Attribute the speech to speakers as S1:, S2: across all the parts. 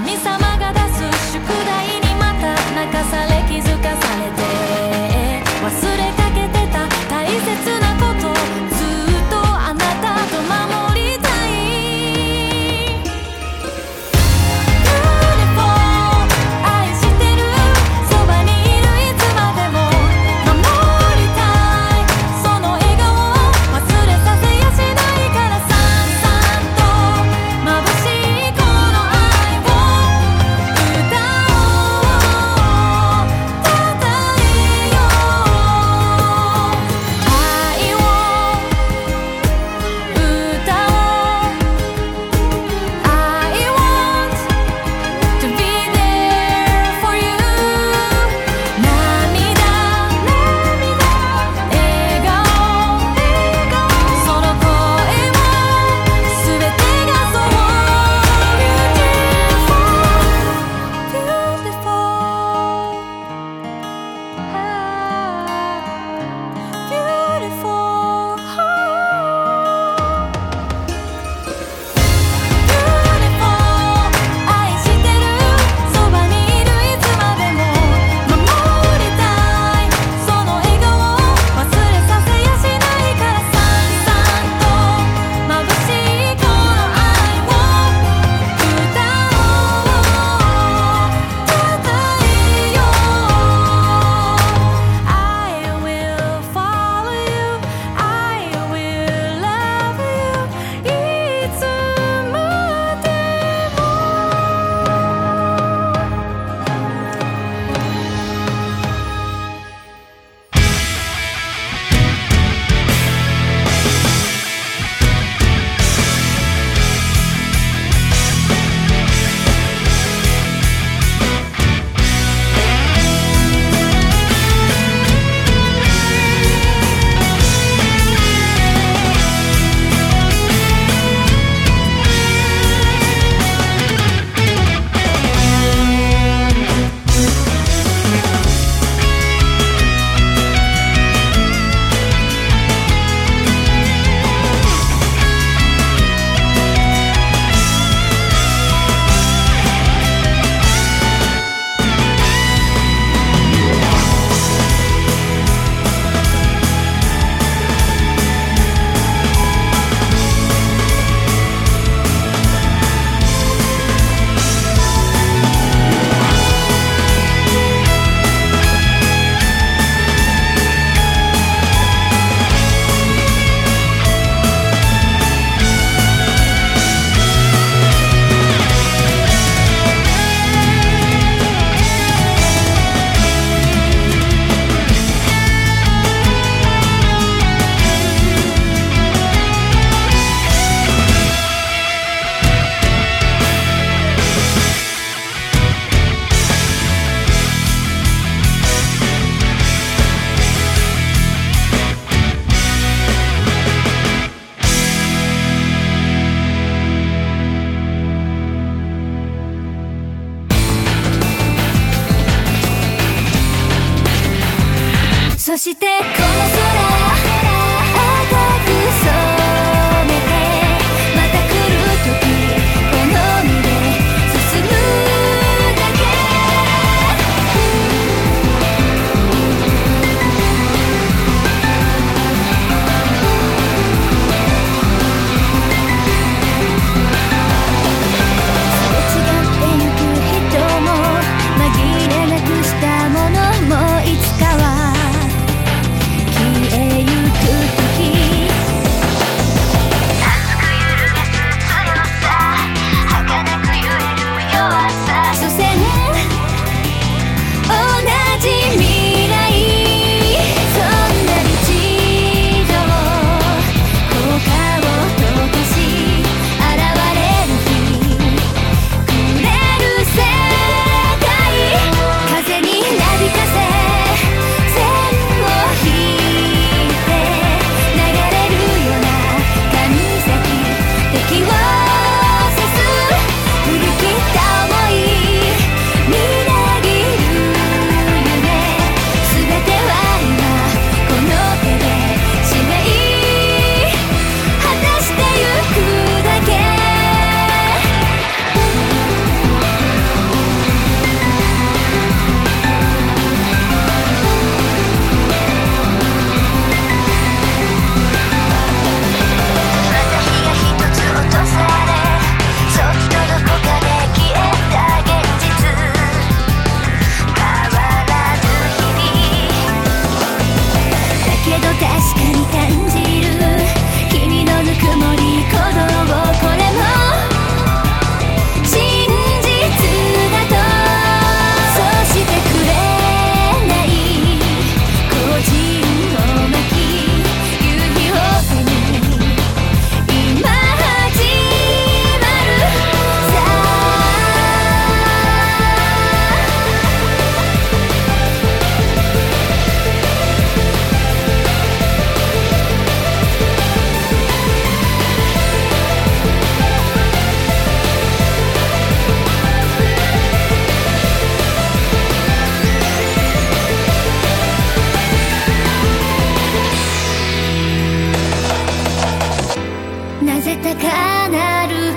S1: 神様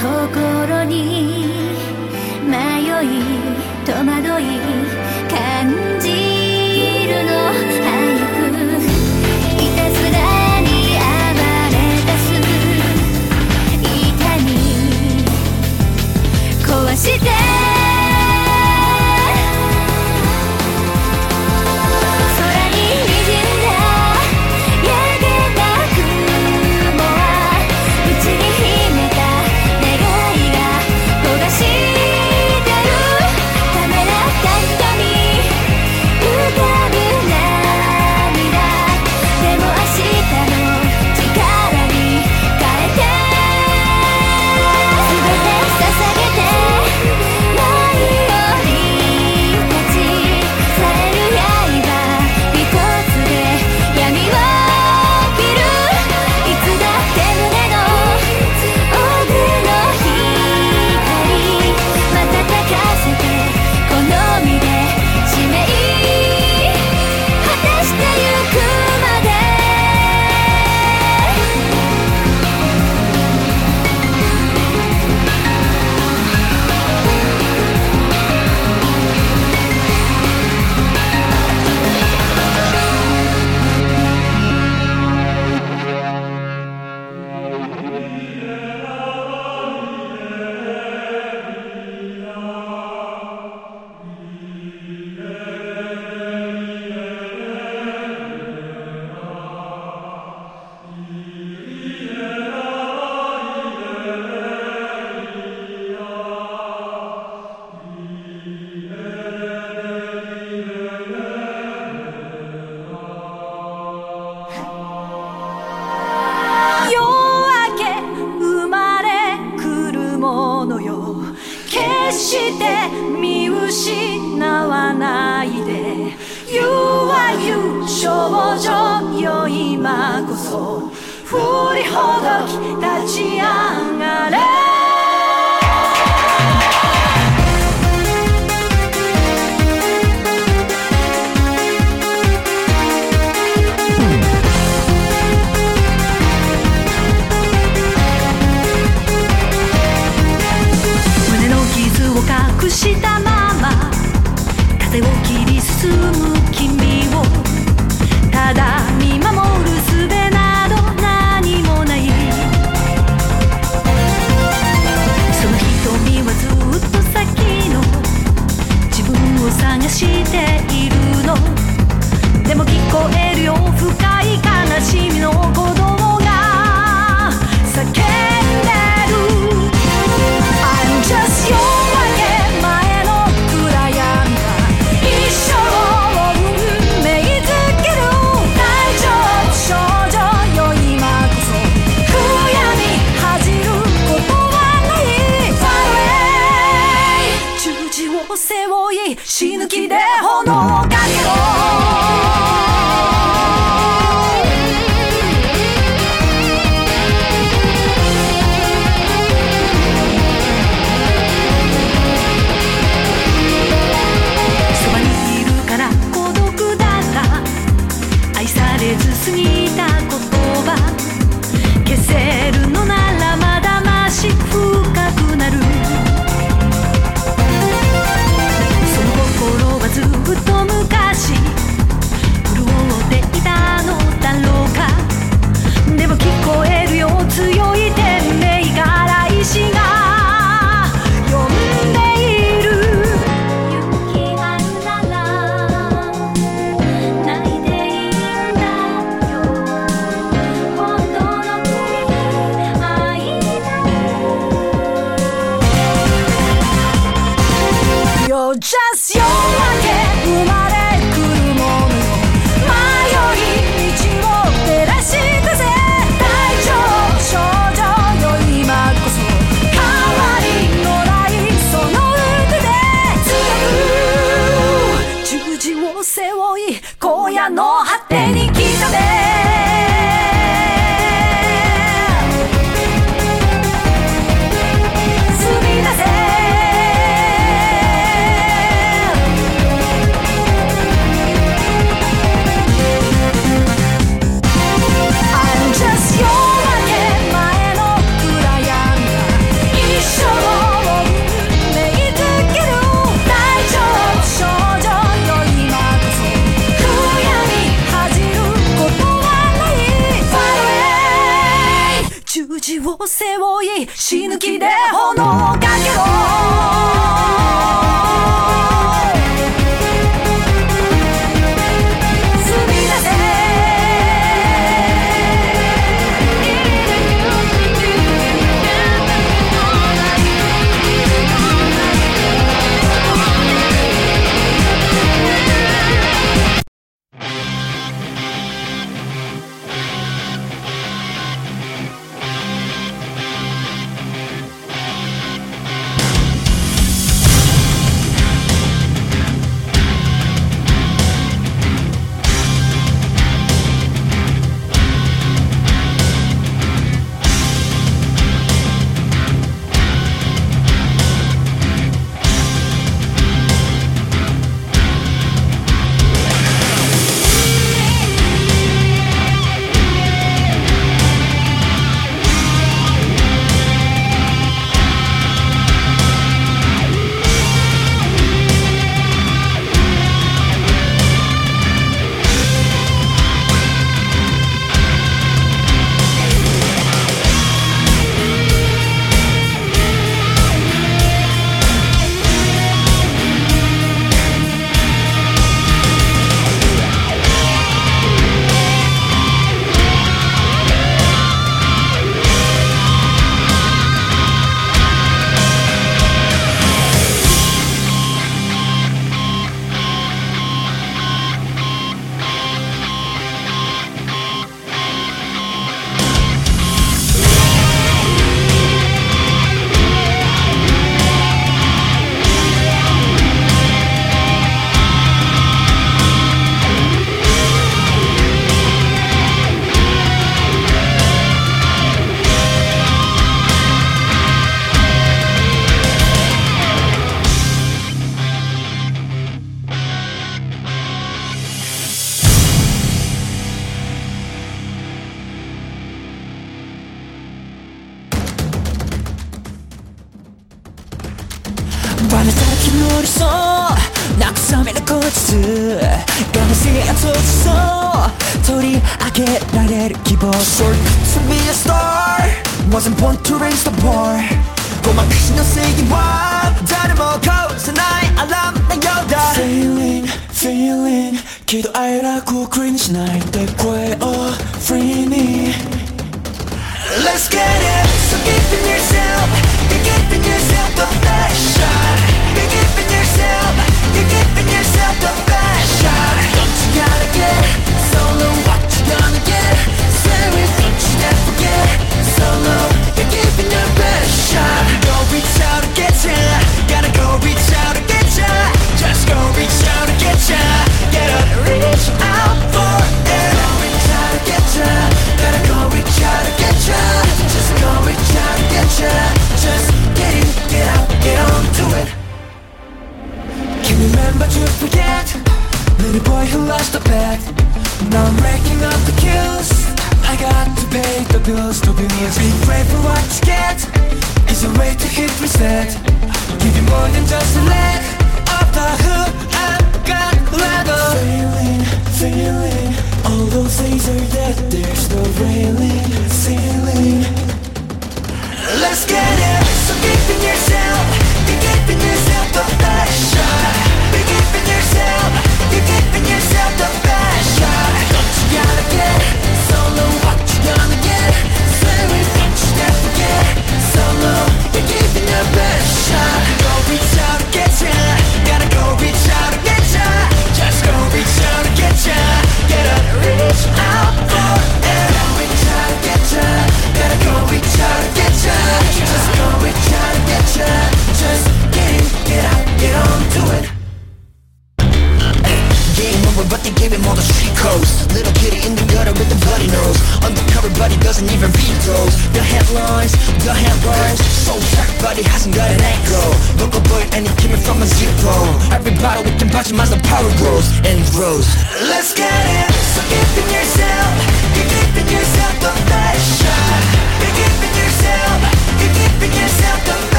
S1: 心に迷い戸惑い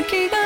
S2: sé